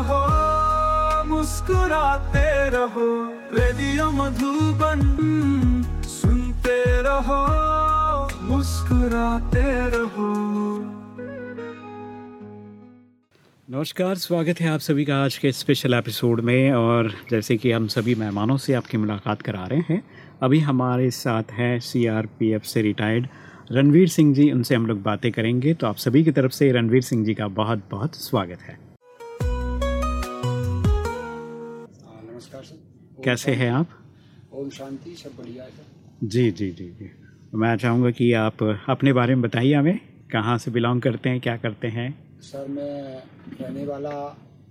रहो, मुस्कुराते रहो, रेडियो मधुबन सुनते रहो, मुस्कुराते रहो। नमस्कार, स्वागत है आप सभी का आज के स्पेशल एपिसोड में और जैसे कि हम सभी मेहमानों से आपकी मुलाकात करा रहे हैं, अभी हमारे साथ हैं सीआरपीएफ से रिटायर्ड रणवीर सिंह जी, उनसे हम लोग बातें करेंगे तो आप सभी की तरफ़ से रणवीर सिंह जी का बहुत बहुत स्वागत है। नमस्कार सर। कैसे हैं आप? ओम शांति सब बढ़िया है सर? जी जी जी जी। मैं चाहूँगा कि आप अपने बारे में बताइए हमें कहाँ से बिलोंग करते हैं क्या करते हैं? सर मैं रहने वाला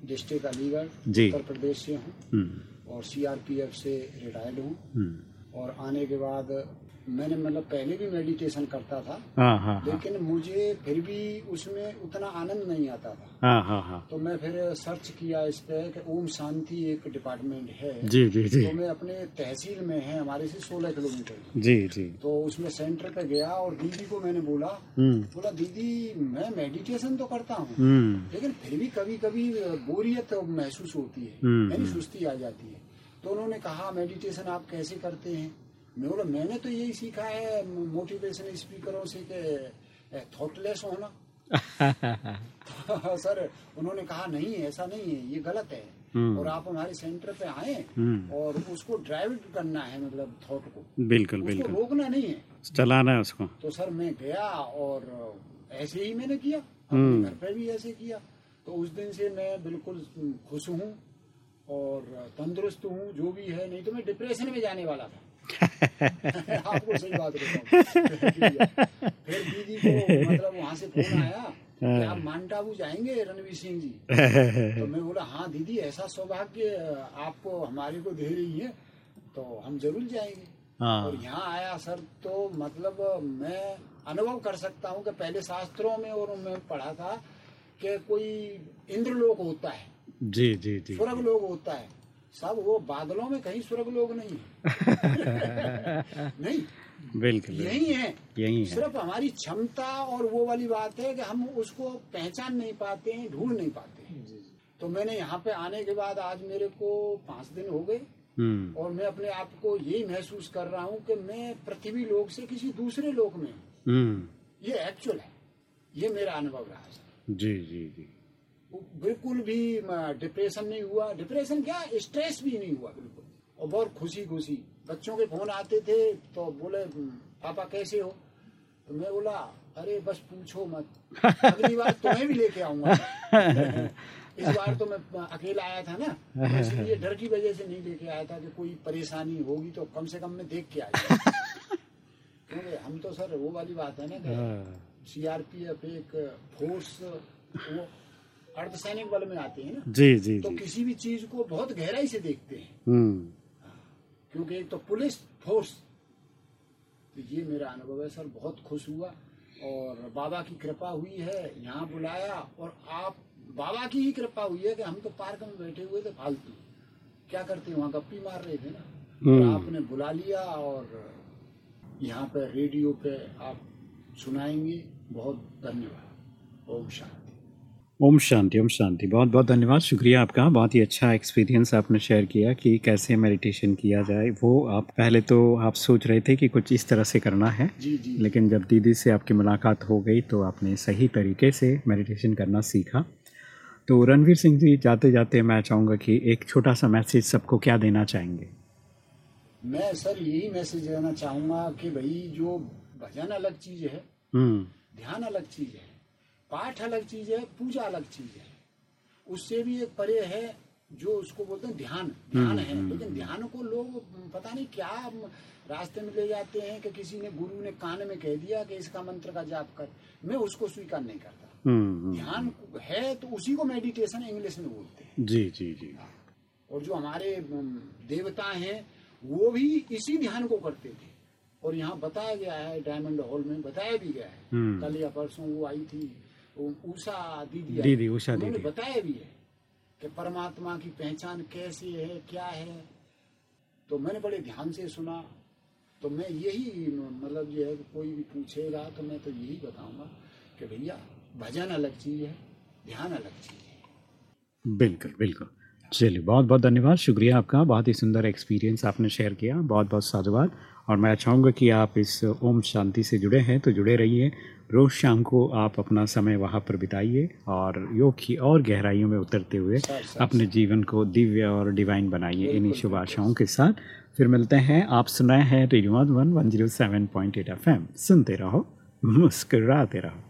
डिस्ट्रिक्ट अलीगढ़ जी। उत्तर प्रदेश से हूँ हम्म, और सीआरपीएफ से रिटायर्ड हूँ। हम्म, और आने के बाद मैंने मतलब पहले भी मेडिटेशन करता था हाँ हाँ हाँ। लेकिन मुझे फिर भी उसमें उतना आनंद नहीं आता था। हाँ हाँ हाँ। तो मैं फिर सर्च किया इस पे कि ओम शांति एक डिपार्टमेंट है। जी जी जी। तो मैं अपने तहसील में है हमारे से 16 किलोमीटर। जी जी। तो उसमें सेंटर पे गया और दीदी को मैंने बोला हम्म। बोला दीदी मैं मेडिटेशन तो करता हूँ हम्म। लेकिन फिर भी कभी कभी बोरियत महसूस होती है हम्म, यानी। सुस्ती आ जाती है। तो उन्होंने कहा मेडिटेशन आप कैसे करते हैं? मैं बोला मैंने तो यही सीखा है मोटिवेशन स्पीकरों से कि थॉटलेस होना। सर उन्होंने कहा नहीं ऐसा नहीं है ये गलत है। हम्म। और आप हमारे सेंटर पे आए हम्म। और उसको ड्राइव करना है मतलब थॉट को। बिल्कुल बिल्कुल। रोकना नहीं है। चलाना है उसको। तो सर मैं गया और ऐसे ही मैंने किया हम्म। घर पे भी ऐसे किया। तो उस दिन से मैं बिल्कुल खुश हूँ और तंदुरुस्त हूँ जो भी है नहीं तो मैं डिप्रेशन में जाने वाला था। आपको सही बात फिर दीदी को मतलब वहाँ से फ़ोन आया कि आप माउंट आबू जाएँगे रणवीर सिंह जी। तो मैं बोला हाँ दीदी ऐसा सौभाग्य आपको हमारे को दे रही है तो हम ज़रूर जाएँगे। हाँ। और यहाँ आया सर तो मतलब मैं अनुभव कर सकता हूँ कि पहले शास्त्रों में और मैं पढ़ा था कि कोई इंद्रलोक होता है। जी जी जी। स्वर्ग लोग होता है। सब वो बादलों में कहीं स्वर्ग लोग नहीं है। नहीं। बिल्कुल यही है। यही है। सिर्फ़ हमारी क्षमता और वो वाली बात है कि हम उसको पहचान नहीं पाते हैं ढूंढ नहीं पाते हैं। तो मैंने यहाँ पे आने के बाद आज मेरे को पाँच दिन हो गए हम्म। और मैं अपने आप को यही महसूस कर रहा हूँ कि मैं पृथ्वी लोक से किसी दूसरे लोक में हूँ। हम्म। ये एक्चुअल है। ये मेरा अनुभव रहा सर जी जी जी। बिल्कुल भी डिप्रेशन नहीं हुआ। डिप्रेशन क्या? स्ट्रेस भी नहीं हुआ बिल्कुल। और बहुत खुशी खुशी बच्चों के फ़ोन आते थे तो बोले पापा कैसे हो? तो मैं बोला अरे बस पूछो मत। अगली बार तुम्हें भी लेके आऊँगा। इस बार तो मैं अकेला आया था ना तो इसलिए डर की वजह से नहीं लेके आया था कि कोई परेशानी होगी तो कम से कम मैं देख के आया। क्योंकि हम तो सर वो वाली बात है ना कि हाँ, सीआरपीएफ एक फोर्स वो अर्धसैनिक बल में आते हैं ना? जी जी तो जी। किसी भी चीज़ को बहुत गहराई से देखते हैं। हम्म। क्योंकि एक तो पुलिस फोर्स तो ये मेरा अनुभव है सर बहुत खुश हुआ और बाबा की कृपा हुई है यहाँ बुलाया और आप बाबा की ही कृपा हुई है कि हम तो पार्क में बैठे हुए थे फालतू। क्या करते वहाँ गप्पी मार रहे थे ना? और हम्म। आपने बुला लिया और यहाँ पे रेडियो पे आप सुनाएँगे। बहुत धन्यवाद। ओम शांति। ओम शांति ओम शांति। बहुत बहुत धन्यवाद। शुक्रिया आपका। बहुत ही अच्छा एक्सपीरियंस आपने शेयर किया कि कैसे मेडिटेशन किया जाए। वो आप पहले तो आप सोच रहे थे कि कुछ इस तरह से करना है जी जी। लेकिन जब दीदी से आपकी मुलाकात हो गई तो आपने सही तरीके से मेडिटेशन करना सीखा। तो रणवीर सिंह जी जाते जाते मैं चाहूँगा कि एक छोटा सा मैसेज सबको क्या देना चाहेंगे? मैं सर यही मैसेज देना चाहूँगा कि भाई जो भजन अलग चीज़ है हम्म। ध्यान अलग चीज़ है पाठ अलग चीज़ है पूजा अलग चीज़ है। उससे भी एक परे है जो उसको बोलते हैं ध्यान। ध्यान है। लेकिन ध्यान को लोग पता नहीं क्या रास्ते में ले जाते हैं कि किसी ने गुरु ने कान में कह दिया कि इसका मंत्र का जाप कर। मैं उसको स्वीकार नहीं करता। हम्म, हम्म। ध्यान है तो उसी को मेडिटेशन इंग्लिश में बोलते हैं। जी जी जी। और जो हमारे देवता हैं वो भी इसी ध्यान को करते थे। और यहाँ बताया गया है डायमंड हॉल में बताया भी गया है। हम्म। कल या परसों वो आई थी। उषा दीदी दीदी, उषा दीदी। बताया भी है कि परमात्मा की पहचान कैसी है क्या है। तो मैंने बड़े ध्यान से सुना। तो मैं यही मतलब जो है कि कोई भी पूछेगा तो मैं तो यही बताऊँगा कि भैया भजन अलग चीज़ है ध्यान अलग चीज़ है। बिल्कुल बिल्कुल। चलिए बहुत बहुत धन्यवाद। शुक्रिया आपका बहुत ही सुंदर एक्सपीरियंस आपने शेयर किया। बहुत बहुत साधुवाद। और मैं चाहूँगा कि आप इस ओम शांति से जुड़े हैं तो जुड़े रहिए। रोज़ शाम को आप अपना समय वहाँ पर बिताइए और योग की और गहराइयों में उतरते हुए अपने जीवन को दिव्य और डिवाइन बनाइए। इन्हीं शुभ आशाओं के साथ फिर मिलते हैं। आप सुनाए हैं radio one one zero seven point eight F M. सुनते रहो मुस्कराते रहो।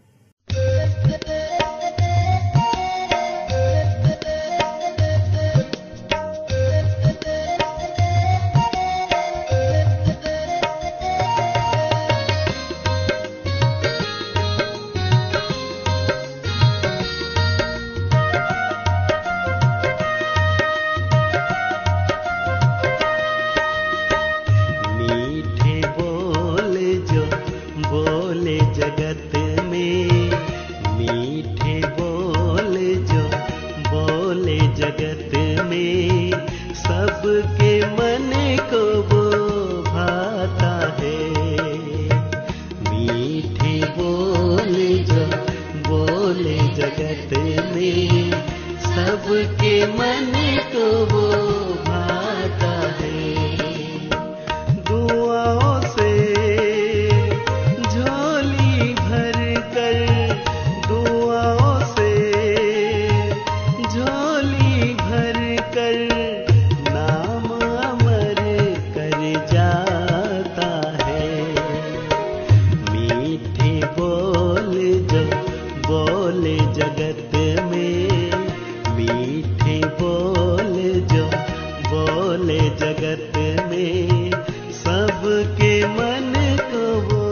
बोले जगत में सबके मन को वो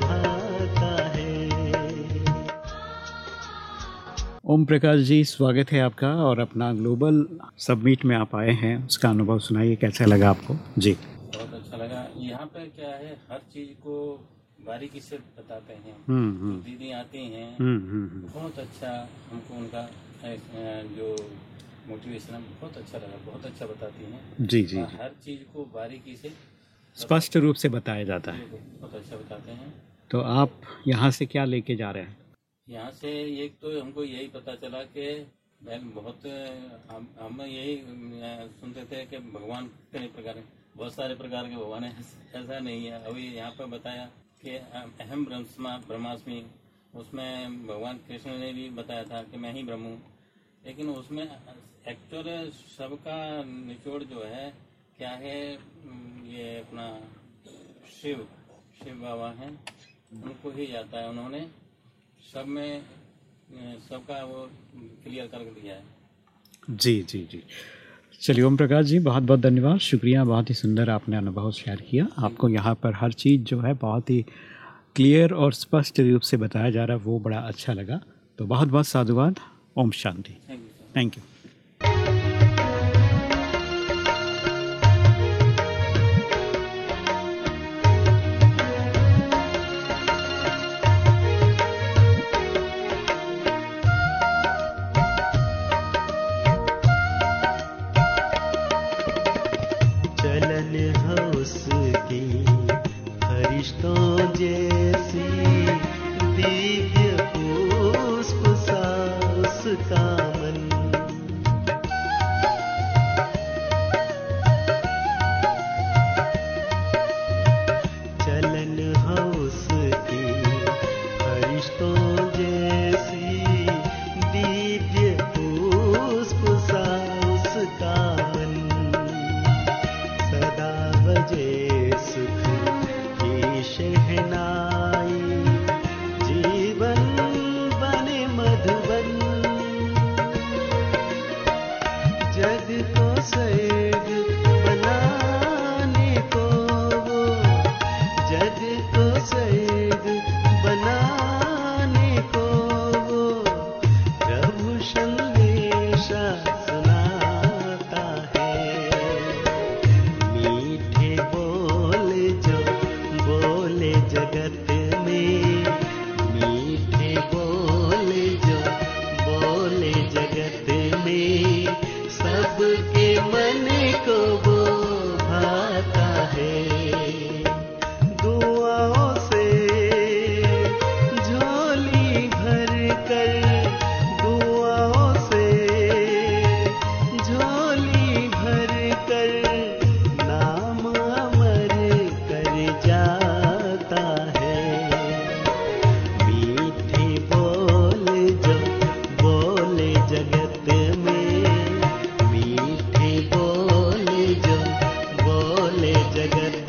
भाता है। ओम प्रकाश जी स्वागत है आपका और अपना ग्लोबल सबमिट में आप आए हैं। उसका अनुभव सुनाइए कैसा लगा आपको? जी। बहुत अच्छा लगा। यहाँ पे क्या है हर चीज़ को बारीकी से बताते हैं। हम्म हम्म। दीदी आती हैं। हम्म हम्म हम्म। बहुत अच्छा हमको उनका जो मोटिवेशन बहुत अच्छा लगा बहुत अच्छा बताती हैं। जी जी हर चीज़ को बारीकी से स्पष्ट रूप से बताया जाता है। बहुत अच्छा बताते हैं। तो आप यहाँ से क्या लेके जा रहे हैं? यहाँ से एक तो हमको यही पता चला कि पहले बहुत हम हम यही सुनते थे कि भगवान कितने प्रकार हैं बहुत सारे प्रकार के भगवान हैं। ऐसा नहीं है। अभी यहाँ पर बताया कि अहम ब्रह्मा ब्रह्मास्मि उसमें भगवान कृष्ण ने भी बताया था कि मैं ही ब्रह्म हूँ। लेकिन उसमें एक्चुअल सबका निचोड़ जो है क्या है ये अपना शिव शिव बाबा हैं उनको ही जाता है उन्होंने। सब में सबका वो क्लियर कर दिया है। जी जी जी। चलिए ओम प्रकाश जी बहुत बहुत धन्यवाद। शुक्रिया बहुत ही सुंदर आपने अनुभव शेयर किया। आपको यहाँ पर हर चीज़ जो है बहुत ही क्लियर और स्पष्ट रूप से बताया जा रहा है वो बड़ा अच्छा लगा। तो बहुत बहुत साधुवाद। ओम शांति। थैंक यू जगत में जगत